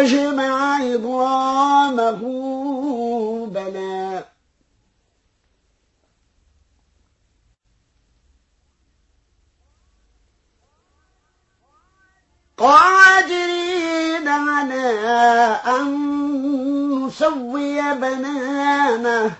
نجمع عظامه بلى. قادرين على أن نسوي بنانه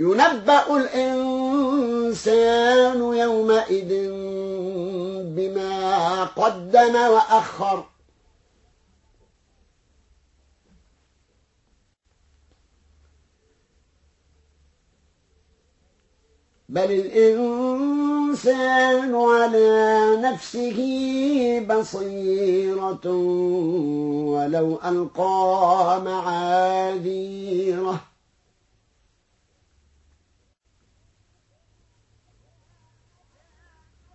ينبأ الإنسان يومئذ بما قدم وأخر. بل الإنسان على نفسه بصيرة ولو ألقى معاذيره.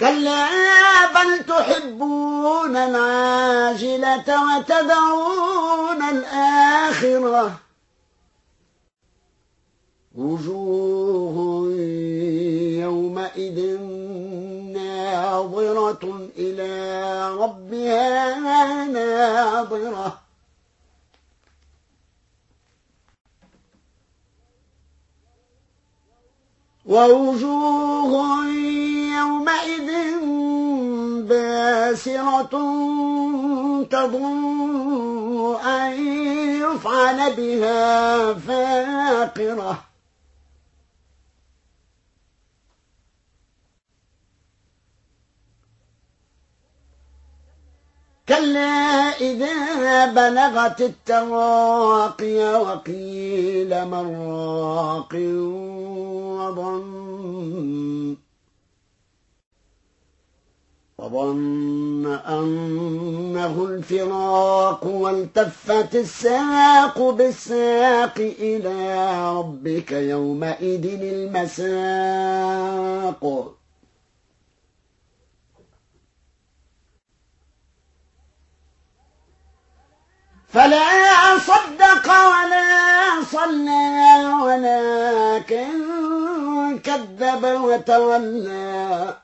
كلا بل تحبون العاجلة وتدعون الآخرة. وجوه يومئذ ناظرة إلى ربها ناظرة. ووجوه باسرة تظن أن يفعل بها فاقرة. كلا إذا بلغت التراقي وقيل مراق وظن وظن أنه الفراق والتفت الساق بالساق إلى ربك يومئذ المساق. فلا صدق ولا صلى ولكن كذب وتولى.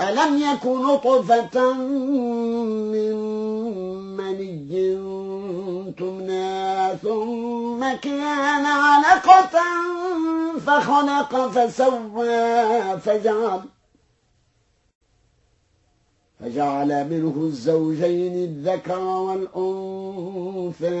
ألم يكن نطفة من مني تمنى ثم كان علقة فخلق فسوى فجعل فجعل منه الزوجين الذكر والأنثى